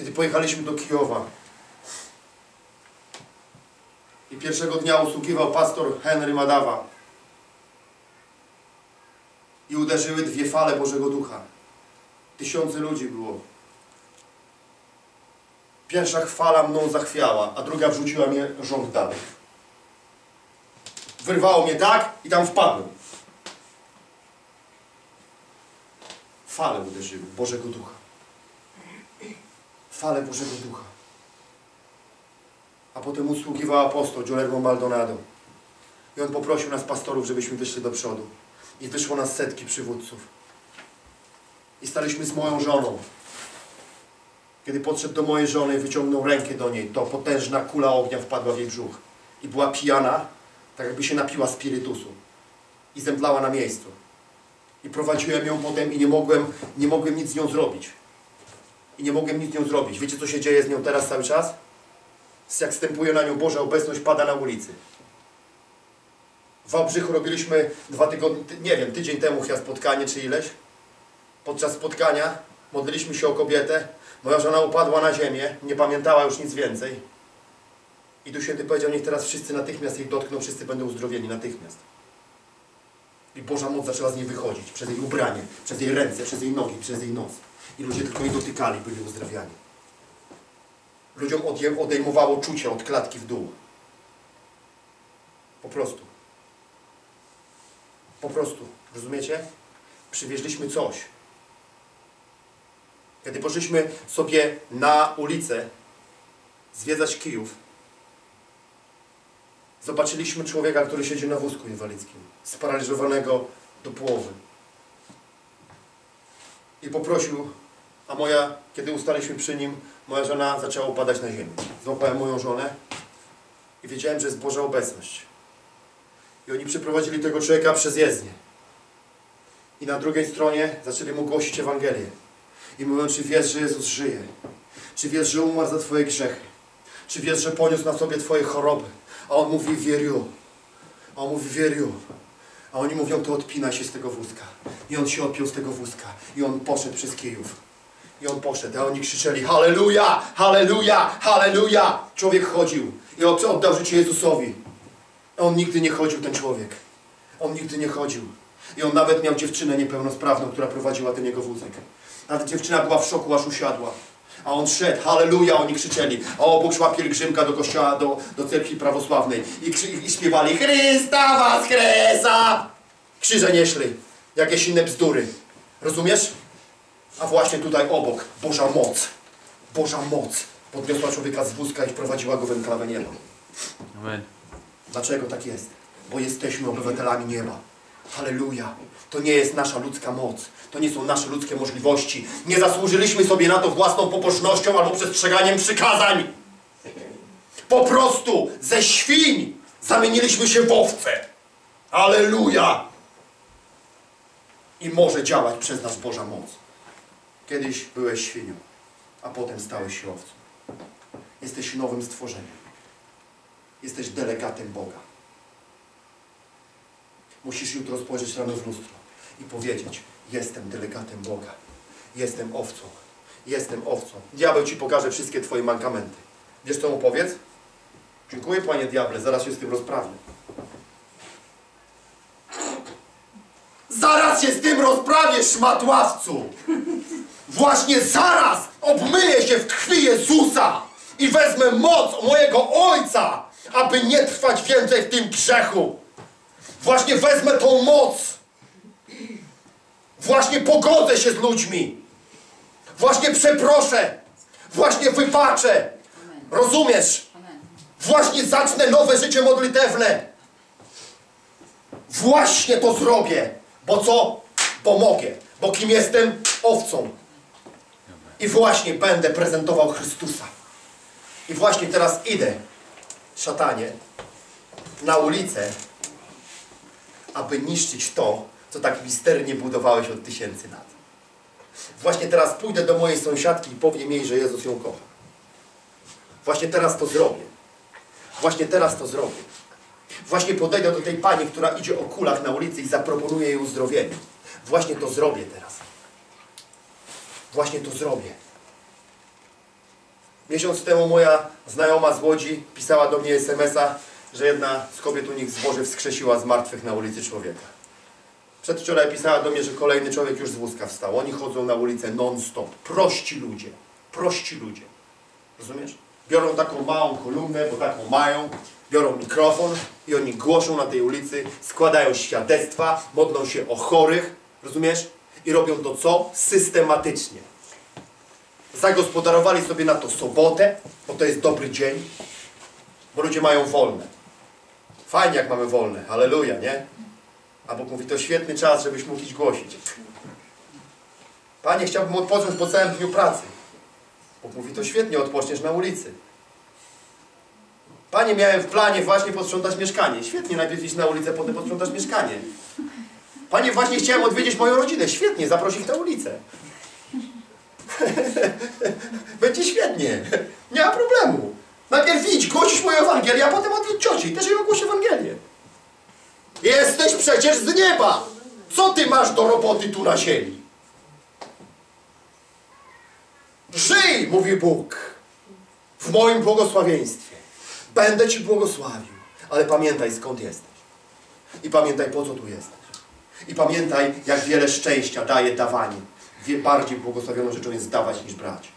kiedy pojechaliśmy do Kijowa. I pierwszego dnia usługiwał pastor Henry Madawa. I uderzyły dwie fale Bożego Ducha. Tysiące ludzi było. Pierwsza chwala mną zachwiała, a druga wrzuciła mnie rząd dalej. Wyrwało mnie tak i tam wpadłem. Fale uderzyły Bożego Ducha. Fale Bożego Ducha. A potem usługiwał apostoł Guillermo Maldonado. I on poprosił nas pastorów, żebyśmy wyszli do przodu. I wyszło nas setki przywódców. I staliśmy z moją żoną. Kiedy podszedł do mojej żony i wyciągnął rękę do niej, to potężna kula ognia wpadła w jej brzuch. I była pijana, tak jakby się napiła spirytusu. I zemdlała na miejscu. I prowadziłem ją potem i nie mogłem, nie mogłem nic z nią zrobić. I nie mogłem nic z nią zrobić. Wiecie, co się dzieje z nią teraz cały czas? Jak stępuje na nią Boża obecność, pada na ulicy. W Wałbrzychu robiliśmy dwa tygodnie, ty- nie wiem, tydzień temu chyba spotkanie czy ileś. Podczas spotkania modliliśmy się o kobietę. Moja żona upadła na ziemię, nie pamiętała już nic więcej. I tu Święty powiedział, niech teraz wszyscy natychmiast jej dotkną, wszyscy będą uzdrowieni natychmiast. I Boża moc zaczęła z niej wychodzić, przez jej ubranie, przez jej ręce, przez jej nogi, przez jej nos. I ludzie tylko jej dotykali, byli uzdrawiani. Ludziom odejmowało czucie od klatki w dół. Po prostu. Po prostu. Rozumiecie? Przywieźliśmy coś. Kiedy poszliśmy sobie na ulicę zwiedzać Kijów, zobaczyliśmy człowieka, który siedzi na wózku inwalidzkim, sparaliżowanego do połowy. I poprosił, a moja, kiedy ustaliśmy przy nim, moja żona zaczęła upadać na ziemię. Złapałem moją żonę i wiedziałem, że jest Boża obecność. I oni przyprowadzili tego człowieka przez jezdnię. I na drugiej stronie zaczęli mu głosić Ewangelię. I mówią, czy wiesz, że Jezus żyje? Czy wiesz, że umarł za Twoje grzechy? Czy wiesz, że poniósł na sobie Twoje choroby? A on mówi, wierio. A on mówi, wierio. A oni mówią, to odpinaj się z tego wózka. I on się odpiął z tego wózka. I on poszedł przez Kijów. I on poszedł, a oni krzyczeli, halleluja, halleluja, halleluja. Człowiek chodził i od- oddał życie Jezusowi. On nigdy nie chodził, ten człowiek. On nigdy nie chodził. I on nawet miał dziewczynę niepełnosprawną, która prowadziła ten jego wózek. Nawet dziewczyna była w szoku, aż usiadła. A on szedł, halleluja, oni krzyczeli. A obok szła pielgrzymka do kościoła, do, do cerkwi prawosławnej. I, I śpiewali, Chrysta was kresa! Krzyże nieśli, jakieś inne bzdury. Rozumiesz? A właśnie tutaj obok, Boża moc. Boża moc. Podniosła człowieka z wózka i wprowadziła go w enklawę nieba. Amen. Dlaczego tak jest? Bo jesteśmy obywatelami nieba. Halleluja. To nie jest nasza ludzka moc. To nie są nasze ludzkie możliwości. Nie zasłużyliśmy sobie na to własną pobożnością albo przestrzeganiem przykazań. Po prostu ze świń zamieniliśmy się w owce. Halleluja. I może działać przez nas Boża moc. Kiedyś byłeś świnią, a potem stałeś się owcą. Jesteś nowym stworzeniem. Jesteś delegatem Boga. Musisz jutro spojrzeć rano w lustro i powiedzieć: Jestem delegatem Boga. Jestem owcą. Jestem owcą. Diabeł ci pokaże wszystkie twoje mankamenty. Wiesz co mu powiedz? Dziękuję panie diable, zaraz się z tym rozprawię. Zaraz się z tym rozprawię, szmatławcu! Właśnie zaraz obmyję się w krwi Jezusa i wezmę moc mojego Ojca, aby nie trwać więcej w tym grzechu. Właśnie wezmę tą moc. Właśnie pogodzę się z ludźmi. Właśnie przeproszę. Właśnie wybaczę. Rozumiesz? Właśnie zacznę nowe życie modlitewne. Właśnie to zrobię. Bo co? Bo mogę. Bo kim jestem? Owcą. I właśnie będę prezentował Chrystusa. I właśnie teraz idę, szatanie, na ulicę, aby niszczyć to, co tak misternie budowałeś od tysięcy lat. Właśnie teraz pójdę do mojej sąsiadki i powiem jej, że Jezus ją kocha. Właśnie teraz to zrobię. Właśnie teraz to zrobię. Właśnie podejdę do tej pani, która idzie o kulach na ulicy i zaproponuję jej uzdrowienie. Właśnie to zrobię teraz. Właśnie to zrobię. Miesiąc temu moja znajoma z Łodzi pisała do mnie SMS-a, że jedna z kobiet u nich z Boży wskrzesiła z martwych na ulicy człowieka. Przedwczoraj pisała do mnie, że kolejny człowiek już z wózka wstał. Oni chodzą na ulicę non-stop. Prości ludzie. Prości ludzie. Rozumiesz? Biorą taką małą kolumnę, bo taką mają, biorą mikrofon i oni głoszą na tej ulicy, składają świadectwa, modlą się o chorych, rozumiesz? I robią to co? Systematycznie. Zagospodarowali sobie na to sobotę, bo to jest dobry dzień, bo ludzie mają wolne. Fajnie jak mamy wolne, halleluja, nie? A Bóg mówi, to świetny czas, żebyś mógł iść głosić. Panie, chciałbym odpocząć po całym dniu pracy. Bóg mówi, to świetnie, odpoczniesz na ulicy. Panie, miałem w planie właśnie posprzątać mieszkanie. Świetnie, najpierw iść na ulicę, potem posprzątasz mieszkanie. Panie, właśnie chciałem odwiedzić moją rodzinę. Świetnie, zaproś ich na ulicę. Będzie świetnie. Nie ma problemu. Najpierw idź, głosisz moją Ewangelię, a potem odwiedź cioci i też jej ogłoś Ewangelię. Jesteś przecież z nieba. Co ty masz do roboty tu na ziemi? Żyj, mówi Bóg, w moim błogosławieństwie. Będę Ci błogosławił, ale pamiętaj skąd jesteś. I pamiętaj po co tu jesteś. I pamiętaj jak wiele szczęścia daje dawanie. Wie, bardziej błogosławioną rzeczą jest dawać niż brać.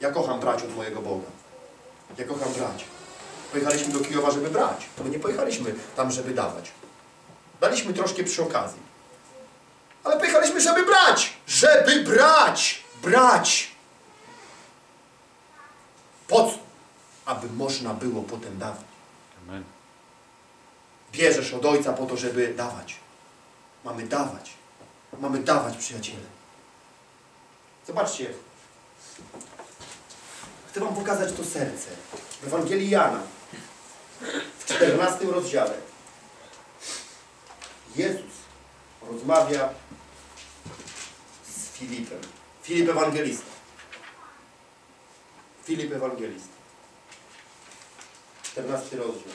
Ja kocham brać od mojego Boga. Ja kocham brać. Pojechaliśmy do Kijowa, żeby brać. My nie pojechaliśmy tam, żeby dawać. Daliśmy troszkę przy okazji. Ale pojechaliśmy, żeby brać! Żeby brać! Brać! Po co? Aby można było potem dawać. Amen. Bierzesz od Ojca po to, żeby dawać. Mamy dawać. Mamy dawać, przyjaciele. Zobaczcie. Chcę Wam pokazać to serce. W Ewangelii Jana, w 14 rozdziale, Jezus rozmawia z Filipem. Filip Ewangelista. Filip Ewangelista. 14 rozdział.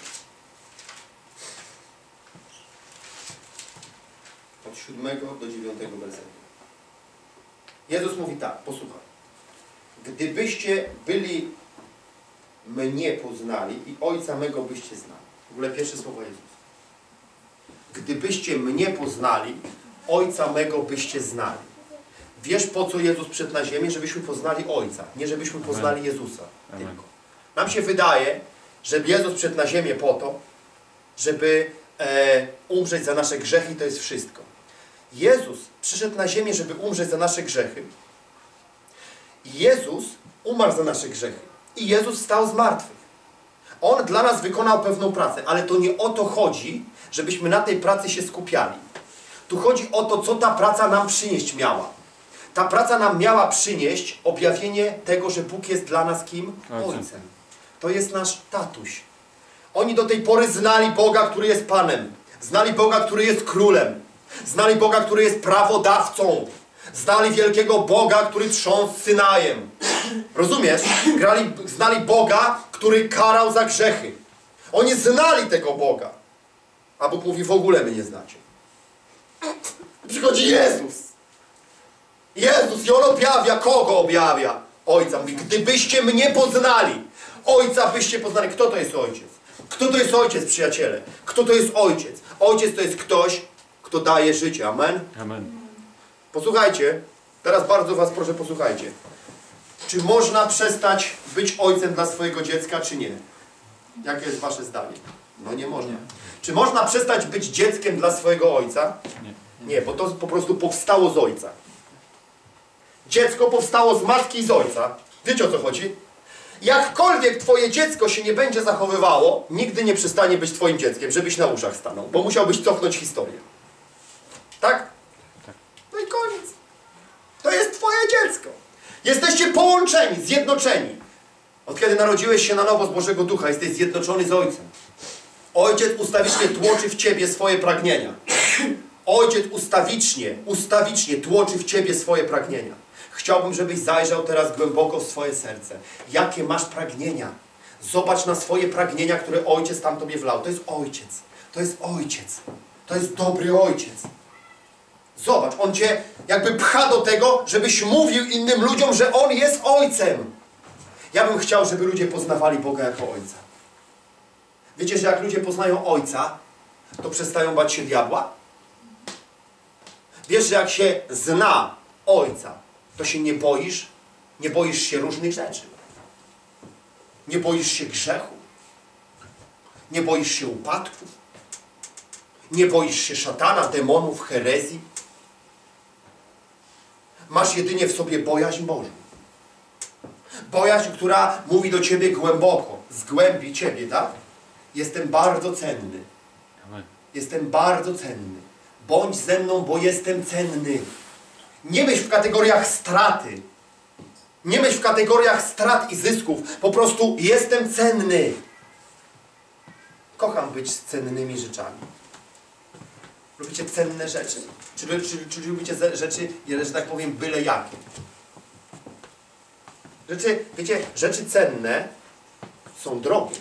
Od 7 do 9 wersetu. Jezus mówi tak, posłuchaj. Gdybyście byli mnie poznali i Ojca mego byście znali. W ogóle pierwsze słowa Jezus. Gdybyście mnie poznali, Ojca mego byście znali. Wiesz po co Jezus przyszedł na ziemię? Żebyśmy poznali Ojca, nie żebyśmy poznali Jezusa. Amen. Tylko. Nam się wydaje, że Jezus przyszedł na ziemię po to, żeby e, umrzeć za nasze grzechy i to jest wszystko. Jezus przyszedł na ziemię, żeby umrzeć za nasze grzechy. Jezus umarł za nasze grzechy. I Jezus stał z martwych. On dla nas wykonał pewną pracę, ale to nie o to chodzi, żebyśmy na tej pracy się skupiali. Tu chodzi o to, co ta praca nam przynieść miała. Ta praca nam miała przynieść objawienie tego, że Bóg jest dla nas kim? Ojcem. To jest nasz tatuś. Oni do tej pory znali Boga, który jest Panem. Znali Boga, który jest Królem. Znali Boga, który jest prawodawcą. Znali wielkiego Boga, który trząsł Synajem. Rozumiesz? Grali, znali Boga, który karał za grzechy. Oni znali tego Boga. A Bóg mówi, w ogóle mnie nie znacie. Przychodzi Jezus. Jezus i On objawia. Kogo objawia? Ojca. Mówi, gdybyście mnie poznali, Ojca byście poznali. Kto to jest Ojciec? Kto to jest Ojciec, przyjaciele? Kto to jest Ojciec? Ojciec to jest ktoś, kto daje życie. Amen? Amen. Posłuchajcie, teraz bardzo Was proszę, posłuchajcie. Czy można przestać być ojcem dla swojego dziecka, czy nie? Jakie jest Wasze zdanie? No nie można. Czy można przestać być dzieckiem dla swojego ojca? Nie. Nie, bo to po prostu powstało z ojca. Dziecko powstało z matki i z ojca. Wiecie o co chodzi? Jakkolwiek Twoje dziecko się nie będzie zachowywało, nigdy nie przestanie być Twoim dzieckiem, żebyś na uszach stanął, bo musiałbyś cofnąć historię. Tak? No i koniec. To jest Twoje dziecko. Jesteście połączeni, zjednoczeni. Od kiedy narodziłeś się na nowo z Bożego Ducha, jesteś zjednoczony z Ojcem. Ojciec ustawicznie tłoczy w Ciebie swoje pragnienia. Ojciec ustawicznie, ustawicznie tłoczy w Ciebie swoje pragnienia. Chciałbym, żebyś zajrzał teraz głęboko w swoje serce. Jakie masz pragnienia? Zobacz na swoje pragnienia, które Ojciec tam Tobie wlał. To jest Ojciec. To jest Ojciec. To jest dobry Ojciec. Zobacz, On Cię jakby pcha do tego, żebyś mówił innym ludziom, że On jest Ojcem. Ja bym chciał, żeby ludzie poznawali Boga jako Ojca. Wiecie, że jak ludzie poznają Ojca, to przestają bać się diabła? Wiesz, że jak się zna Ojca, to się nie boisz, nie boisz się różnych rzeczy. Nie boisz się grzechu. Nie boisz się upadków. Nie boisz się szatana, demonów, herezji. Masz jedynie w sobie bojaźń Bożą. Bojaźń, która mówi do Ciebie głęboko, z głębi Ciebie, tak? Jestem bardzo cenny. Jestem bardzo cenny. Bądź ze mną, bo jestem cenny. Nie myśl w kategoriach straty. Nie myśl w kategoriach strat i zysków. Po prostu jestem cenny. Kocham być z cennymi rzeczami. Lubicie cenne rzeczy? Czy, czy, czy rzeczy, że tak powiem, byle jakie? Rzeczy, wiecie, rzeczy cenne są drogie.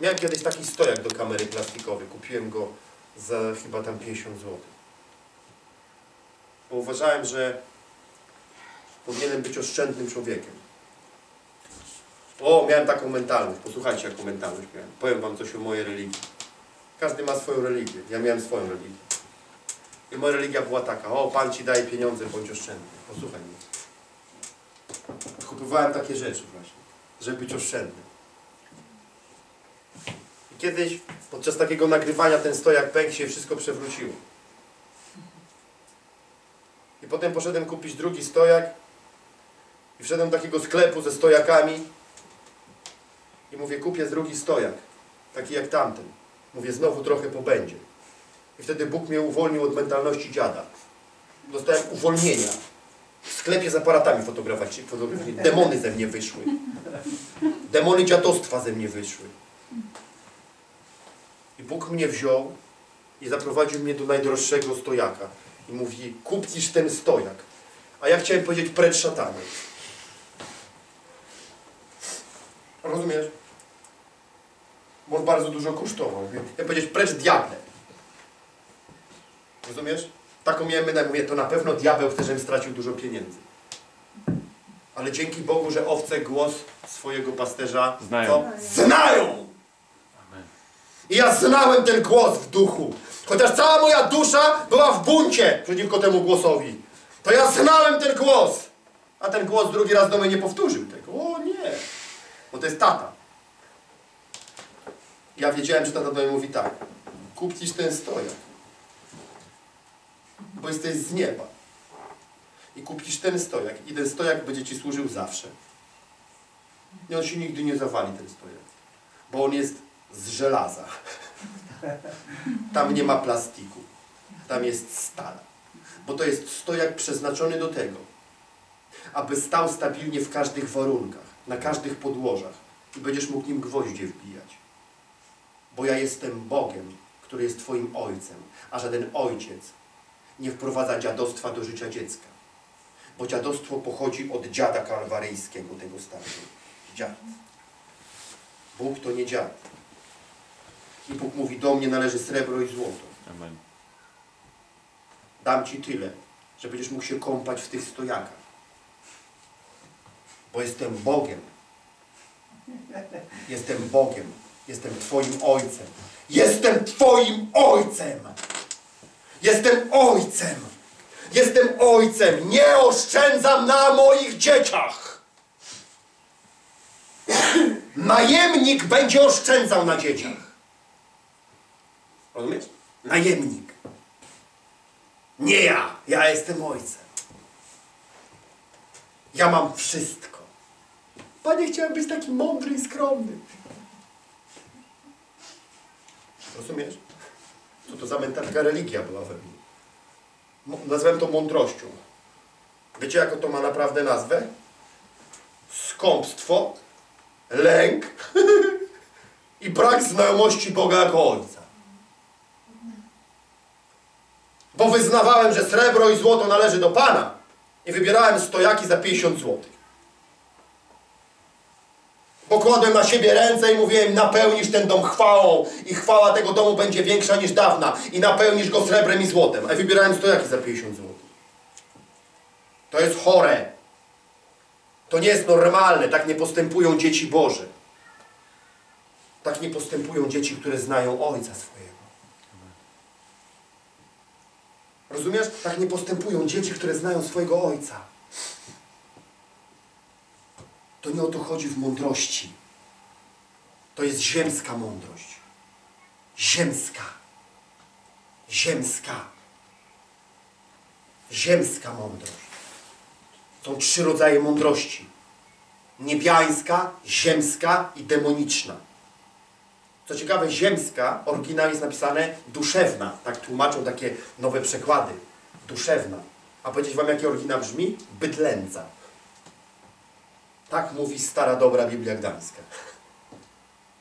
Miałem kiedyś taki stojak do kamery plastikowej. Kupiłem go za chyba tam 50 zł. Bo uważałem, że powinienem być oszczędnym człowiekiem. O, miałem taką mentalność. Posłuchajcie, jaką mentalność miałem. Powiem wam coś o mojej religii. Każdy ma swoją religię. Ja miałem swoją religię. I moja religia była taka. O, Pan Ci daje pieniądze, bądź oszczędny. Posłuchaj mnie. Kupowałem takie rzeczy właśnie, żeby być oszczędnym. I kiedyś podczas takiego nagrywania ten stojak pękł się wszystko przewróciło. I potem poszedłem kupić drugi stojak i wszedłem do takiego sklepu ze stojakami i mówię, kupię drugi stojak, taki jak tamten. Mówię, znowu trochę pobędzie. I wtedy Bóg mnie uwolnił od mentalności dziada. Dostałem uwolnienia. W sklepie z aparatami fotograficznymi. Demony ze mnie wyszły. Demony dziadostwa ze mnie wyszły. I Bóg mnie wziął i zaprowadził mnie do najdroższego stojaka. I mówi, kupisz ten stojak. A ja chciałem powiedzieć, precz szatany. Rozumiesz? Bo bardzo dużo kosztował. Ja powiedzieć, precz diable. Rozumiesz? Taką miałem myśl, mówię, to na pewno diabeł chce, żebym stracił dużo pieniędzy. Ale dzięki Bogu, że owce głos swojego pasterza Znają. Co? Znają! Amen. I ja znałem ten głos w duchu. Chociaż cała moja dusza była w buncie przeciwko temu głosowi. To ja znałem ten głos. A ten głos drugi raz do mnie nie powtórzył tego. O nie. Bo to jest tata. Ja wiedziałem, że tata do mnie mówi tak. Kupisz ten stojak. Bo jesteś z nieba. I kupisz ten stojak. I ten stojak będzie Ci służył zawsze. I on się nigdy nie zawali, ten stojak. Bo on jest z żelaza. Tam nie ma plastiku. Tam jest stal. Bo to jest stojak przeznaczony do tego, aby stał stabilnie w każdych warunkach, na każdych podłożach i będziesz mógł nim gwoździe wbijać. Bo ja jestem Bogiem, który jest Twoim Ojcem, a żaden ojciec nie wprowadza dziadostwa do życia dziecka. Bo dziadostwo pochodzi od dziada kalwaryjskiego, tego starego. Dziad. Bóg to nie dziad. I Bóg mówi, do mnie należy srebro i złoto. Amen. Dam Ci tyle, że będziesz mógł się kąpać w tych stojakach. Bo jestem Bogiem. Jestem Bogiem. Jestem Twoim Ojcem. Jestem Twoim Ojcem! Jestem Ojcem! Jestem Ojcem! Nie oszczędzam na moich dzieciach! Najemnik będzie oszczędzał na dzieciach. Rozumiesz? Najemnik. Nie ja. Ja jestem ojcem. Ja mam wszystko. Panie, chciałem być taki mądry i skromny. Rozumiesz? Co to za taka religia była we mnie? Nazwałem to mądrością. Wiecie, jaką to ma naprawdę nazwę? Skąpstwo, lęk i brak znajomości Boga jako Ojca. Bo wyznawałem, że srebro i złoto należy do Pana i wybierałem stojaki za 50 złotych. Pokładłem na siebie ręce i mówiłem, napełnisz ten dom chwałą i chwała tego domu będzie większa niż dawna i napełnisz go srebrem i złotem. A wybierałem stojaki za 50 zł. To jest chore. To nie jest normalne, tak nie postępują dzieci Boże. Tak nie postępują dzieci, które znają Ojca swojego. Rozumiesz? Tak nie postępują dzieci, które znają swojego Ojca. To nie o to chodzi w mądrości. To jest ziemska mądrość. Ziemska. Ziemska. Ziemska mądrość. Są trzy rodzaje mądrości. Niebiańska, ziemska i demoniczna. Co ciekawe, ziemska, oryginał jest napisane duszewna. Tak tłumaczą takie nowe przekłady. Duszewna. A powiedzieć wam, jaki oryginał brzmi? Bydlęca. Tak mówi stara, dobra Biblia Gdańska.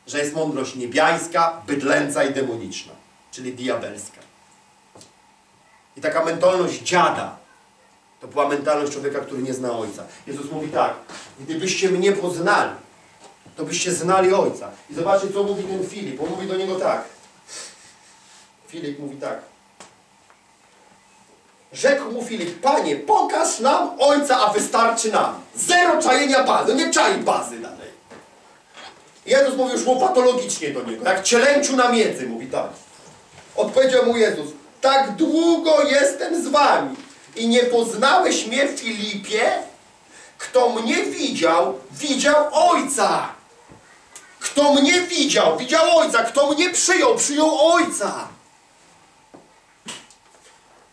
Że jest mądrość niebiańska, bydlęca i demoniczna. Czyli diabelska. I taka mentalność dziada, to była mentalność człowieka, który nie zna Ojca. Jezus mówi tak, gdybyście mnie poznali, to byście znali Ojca. I zobaczcie, co mówi ten Filip. On mówi do niego tak. Filip mówi tak. Rzekł mu Filip, Panie, pokaż nam Ojca, a wystarczy nam. Zero czajenia bazy. Nie czai bazy dalej. Jezus mówi już mu patologicznie do niego, jak cielęciu na miedzy, mówi tak. Odpowiedział mu Jezus, tak długo jestem z wami i nie poznałeś mnie, Filipie? Kto mnie widział, widział Ojca. Kto mnie widział, widział Ojca. Kto mnie przyjął, przyjął Ojca.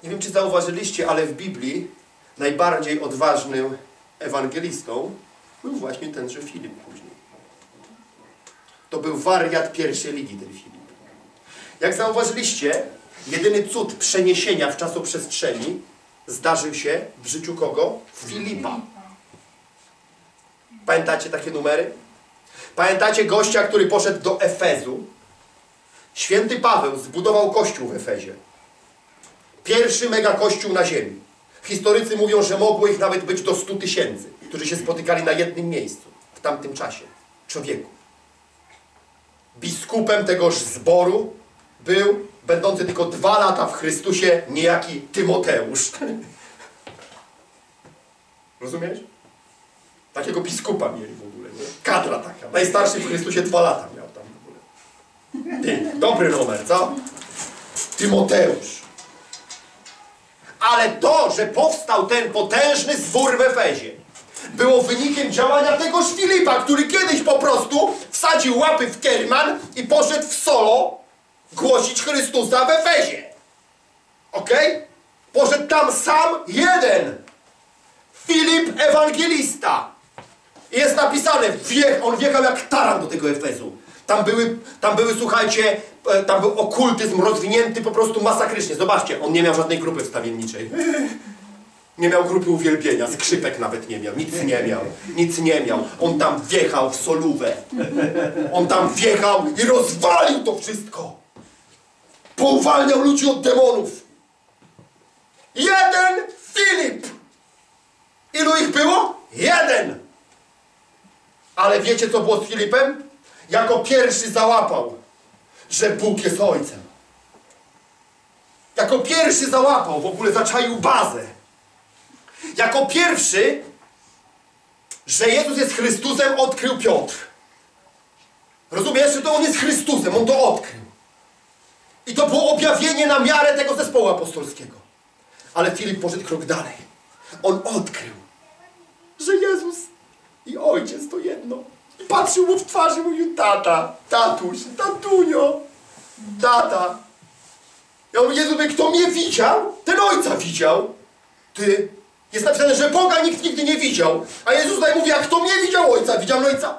Nie wiem, czy zauważyliście, ale w Biblii najbardziej odważnym ewangelistą był właśnie tenże Filip później. To był wariat pierwszej ligi ten Filip. Jak zauważyliście, jedyny cud przeniesienia w czasoprzestrzeni zdarzył się w życiu kogo? Filipa. Pamiętacie takie numery? Pamiętacie gościa, który poszedł do Efezu? Święty Paweł zbudował kościół w Efezie. Pierwszy mega kościół na ziemi. Historycy mówią, że mogło ich nawet być do 100 tysięcy, którzy się spotykali na jednym miejscu w tamtym czasie. Człowieku. Biskupem tegoż zboru był, będący tylko dwa lata w Chrystusie, niejaki Tymoteusz. Rozumiesz? Takiego biskupa mieli w ogóle. Nie? Kadra taka. Najstarszy w Chrystusie dwa lata miał tam w ogóle. Ty, dobry numer, co? Tymoteusz. Ale to, że powstał ten potężny zwór w Efezie, było wynikiem działania tegoż Filipa, który kiedyś po prostu wsadził łapy w kerman i poszedł w solo głosić Chrystusa w Efezie. Ok? Poszedł tam sam jeden. Filip Ewangelista. Jest napisane, wjech, on wjechał jak taran do tego Efezu. Tam były, tam były, słuchajcie, tam był okultyzm rozwinięty po prostu masakrycznie. Zobaczcie, on nie miał żadnej grupy wstawienniczej. Nie miał grupy uwielbienia, skrzypek nawet nie miał, nic nie miał, nic nie miał. On tam wjechał w solówę. On tam wjechał i rozwalił to wszystko. Pouwalniał ludzi od demonów. Jeden Filip. Ilu ich było? Jeden. Ale wiecie co było z Filipem? Jako pierwszy załapał, że Bóg jest Ojcem. Jako pierwszy załapał, w ogóle zaczaił bazę. Jako pierwszy, że Jezus jest Chrystusem, odkrył Piotr. Rozumiesz, że to On jest Chrystusem, On to odkrył. I to było objawienie na miarę tego zespołu apostolskiego. Ale Filip poszedł krok dalej. On odkrył, że Jezus i Ojciec to jedno. Patrzył mu w twarz i mówił, tata, tatuś, tatunio, tata. Ja mówię, Jezu, kto mnie widział, ten Ojca widział. Ty. Jest napisane, że Boga nikt nigdy nie widział. A Jezus tutaj mówi, a kto mnie widział Ojca? Widział Ojca.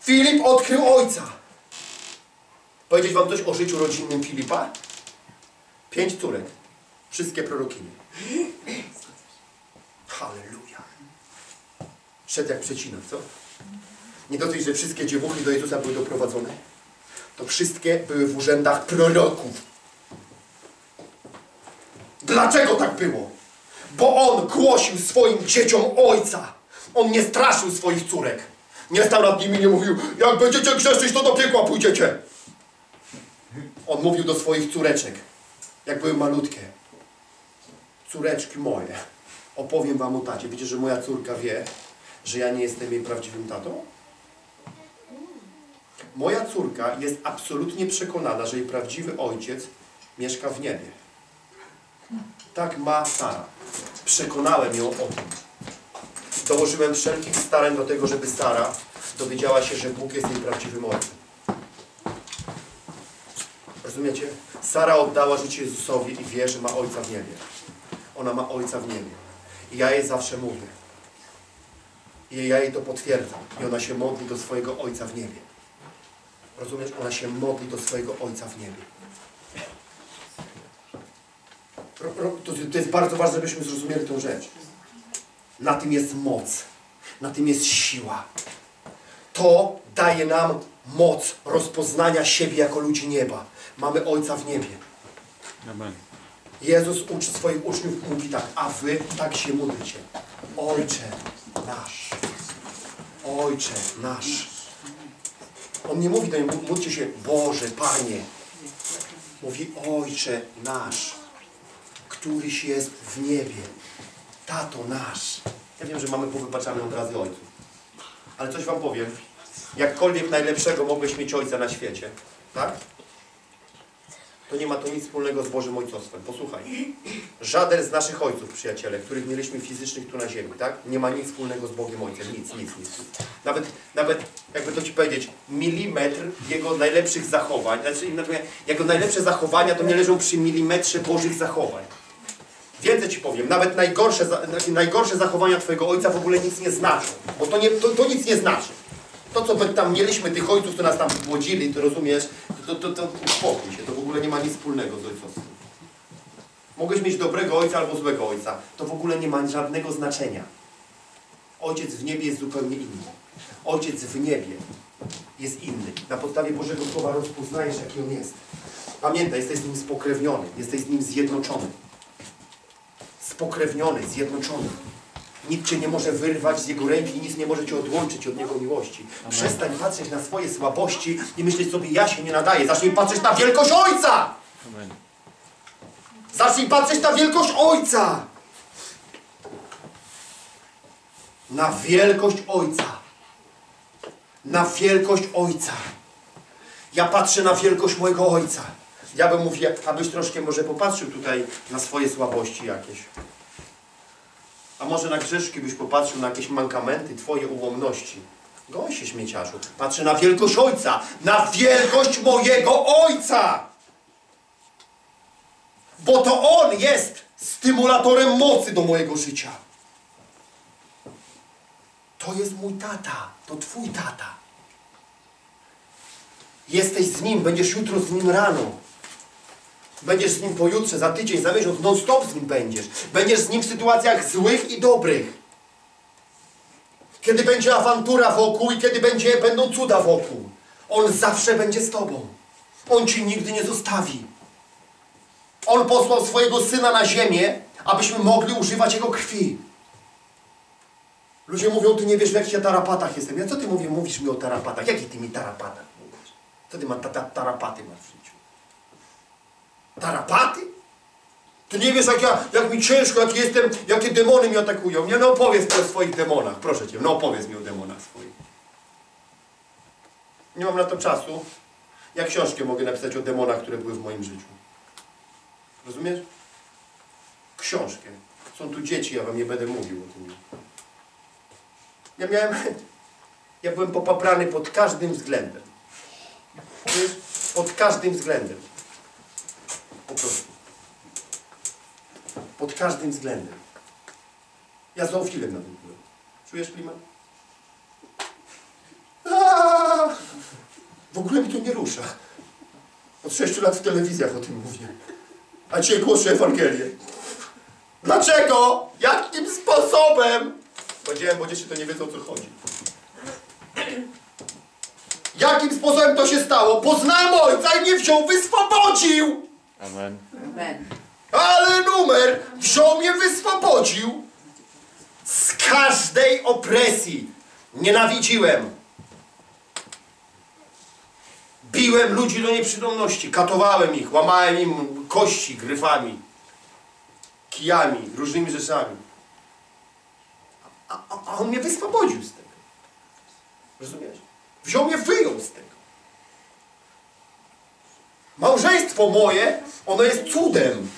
Filip odkrył Ojca. Powiedzieć wam coś o życiu rodzinnym Filipa? Pięć córek. Wszystkie prorokinie. Halleluja. Szedł jak przecinak, co? Nie dosyć, że wszystkie dziewuchy do Jezusa były doprowadzone, to wszystkie były w urzędach proroków. Dlaczego tak było? Bo on głosił swoim dzieciom ojca. On nie straszył swoich córek. Nie stał nad nimi nie mówił, jak będziecie grzeszyć, to do piekła pójdziecie. On mówił do swoich córeczek, jak były malutkie. Córeczki moje, Opowiem wam o tacie. Wiecie, że moja córka wie, że ja nie jestem jej prawdziwym tatą? Moja córka jest absolutnie przekonana, że jej prawdziwy ojciec mieszka w niebie. Tak ma Sara. Przekonałem ją o tym. Dołożyłem wszelkich starań do tego, żeby Sara dowiedziała się, że Bóg jest jej prawdziwym ojcem. Rozumiecie? Sara oddała życie Jezusowi i wie, że ma ojca w niebie. Ona ma ojca w niebie. I ja jej zawsze mówię. I ja jej to potwierdzam. I ona się modli do swojego ojca w niebie. Rozumiesz? Ona się modli do swojego ojca w niebie. To jest bardzo ważne, żebyśmy zrozumieli tę rzecz. Na tym jest moc. Na tym jest siła. To daje nam moc rozpoznania siebie jako ludzi nieba. Mamy Ojca w niebie. Amen. Jezus uczy swoich uczniów, mówi tak, a wy tak się módlcie. Ojcze nasz. Ojcze nasz. On nie mówi do nich, módlcie się, Boże, Panie. Mówi Ojcze nasz, któryś jest w niebie. Tato nasz. Ja wiem, że mamy powypaczane obrazy ojców. Ale coś wam powiem. Jakkolwiek najlepszego mogłeś mieć ojca na świecie, tak? To nie ma to nic wspólnego z Bożym Ojcostwem. Posłuchaj. Żaden z naszych ojców, przyjaciele, których mieliśmy fizycznych tu na ziemi, tak? Nie ma nic wspólnego z Bogiem Ojcem. Nic, nic, nic. Nawet, nawet jakby to Ci powiedzieć, milimetr jego najlepszych zachowań, znaczy jego najlepsze zachowania to nie leżą przy milimetrze Bożych zachowań. Więcej Ci powiem, nawet najgorsze, najgorsze zachowania Twojego Ojca w ogóle nic nie znaczą. Bo to, nie, to, to nic nie znaczy. To, co tam mieliśmy, tych ojców, co nas tam płodzili, to rozumiesz, to, to, to uspokój się, to w ogóle nie ma nic wspólnego z ojcostwem. Mogłeś mieć dobrego ojca albo złego ojca. To w ogóle nie ma żadnego znaczenia. Ojciec w niebie jest zupełnie inny. Ojciec w niebie jest inny. Na podstawie Bożego Słowa rozpoznajesz, jaki On jest. Pamiętaj, jesteś z Nim spokrewniony, jesteś z Nim zjednoczony. Spokrewniony, zjednoczony. Nikt Cię nie może wyrwać z Jego ręki, nic nie może Cię odłączyć od Jego miłości. Przestań patrzeć na swoje słabości i myśleć sobie, ja się nie nadaję. Zacznij patrzeć na wielkość Ojca! Zacznij patrzeć na wielkość Ojca! Na wielkość Ojca. Na wielkość Ojca. Ja patrzę na wielkość mojego Ojca. Ja bym mówił, abyś troszkę może popatrzył tutaj na swoje słabości jakieś. A może na grzeszki byś popatrzył na jakieś mankamenty, twoje ułomności. Goń się śmieciarzu. Patrzę na wielkość Ojca. Na wielkość mojego Ojca! Bo to On jest stymulatorem mocy do mojego życia. To jest mój tata. To twój tata. Jesteś z Nim, będziesz jutro z Nim rano. Będziesz z Nim pojutrze, za tydzień, za miesiąc, non stop z Nim będziesz. Będziesz z Nim w sytuacjach złych i dobrych. Kiedy będzie awantura wokół i kiedy będzie, będą cuda wokół. On zawsze będzie z Tobą. On Ci nigdy nie zostawi. On posłał swojego Syna na ziemię, abyśmy mogli używać Jego krwi. Ludzie mówią, ty nie wiesz w jakich ja tarapatach jestem. Ja co ty mówię, mówisz mi o tarapatach? Jakich ty mi tarapatach mówisz? Co ty ma ta, ta, tarapaty masz? Tarapaty? Ty nie wiesz, jak, ja, jak mi ciężko, jak jestem, jakie demony mnie atakują. Nie, no opowiedz mi o swoich demonach, proszę Cię, no opowiedz mi o demonach swoich. Nie mam na to czasu. Ja książkę mogę napisać o demonach, które były w moim życiu. Rozumiesz? Książkę. Są tu dzieci, ja wam nie będę mówił o tym. Ja miałem... Ja byłem popaprany pod każdym względem. Pod każdym względem. Po prostu. Pod każdym względem. Ja zoofilem na tym byłem. Czujesz klimat? Aaaa! W ogóle mi to nie rusza. Od sześciu lat w telewizjach o tym mówię. A dzisiaj głoszę Ewangelię. Dlaczego? Jakim sposobem? Powiedziałem, bo dzieci to nie wiedzą o co chodzi. Jakim sposobem to się stało? Poznałem Ojca i mnie wziął, wyswobodził! Amen. Amen. Ale numer wziął mnie, wyswobodził z każdej opresji. Nienawidziłem. Biłem ludzi do nieprzytomności, katowałem ich, łamałem im kości gryfami, kijami, różnymi rzeczami. A on mnie wyswobodził z tego. Rozumiesz? Wziął mnie, wyjął z tego. Małżeństwo moje, ono jest cudem.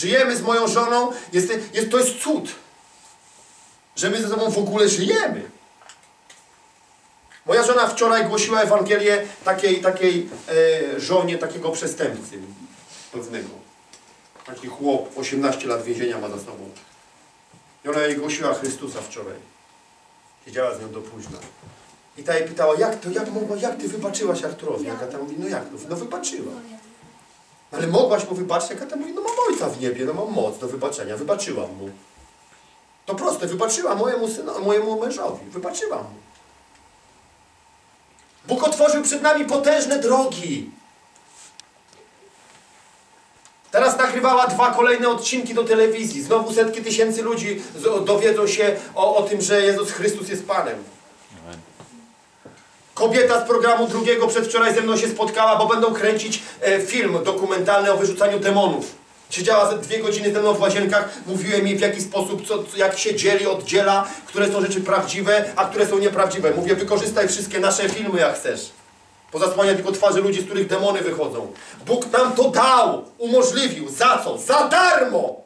Żyjemy z moją żoną, jest, jest, to jest cud. Że my ze sobą w ogóle żyjemy. Moja żona wczoraj głosiła Ewangelię takiej, takiej e, żonie takiego przestępcy pewnego. Taki chłop, 18 lat więzienia ma za sobą. I ona jej głosiła Chrystusa wczoraj. Siedziała z nią do późna. I ta jej pytała, jak to, jak mogła, jak ty wybaczyłaś Arturowi? Jaka ta mówi, no jak to? No wybaczyła. Ale mogłaś mu wybaczyć? Jaka ta mówi, no mam ojca w niebie, no mam moc do wybaczenia, wybaczyłam mu. To proste, wybaczyłam mojemu synu, mojemu mężowi, wybaczyłam mu. Bóg otworzył przed nami potężne drogi. Teraz nagrywała dwa kolejne odcinki do telewizji. Znowu setki tysięcy ludzi dowiedzą się o, o tym, że Jezus Chrystus jest Panem. Kobieta z programu drugiego przedwczoraj ze mną się spotkała, bo będą kręcić e, film dokumentalny o wyrzucaniu demonów. Siedziała ze dwie godziny ze mną w łazienkach, mówiłem jej w jaki sposób, co, jak się dzieli, oddziela, które są rzeczy prawdziwe, a które są nieprawdziwe. Mówię, wykorzystaj wszystkie nasze filmy jak chcesz. Pozasłania tylko twarzy ludzi, z których demony wychodzą. Bóg nam to dał, umożliwił. Za co? Za darmo!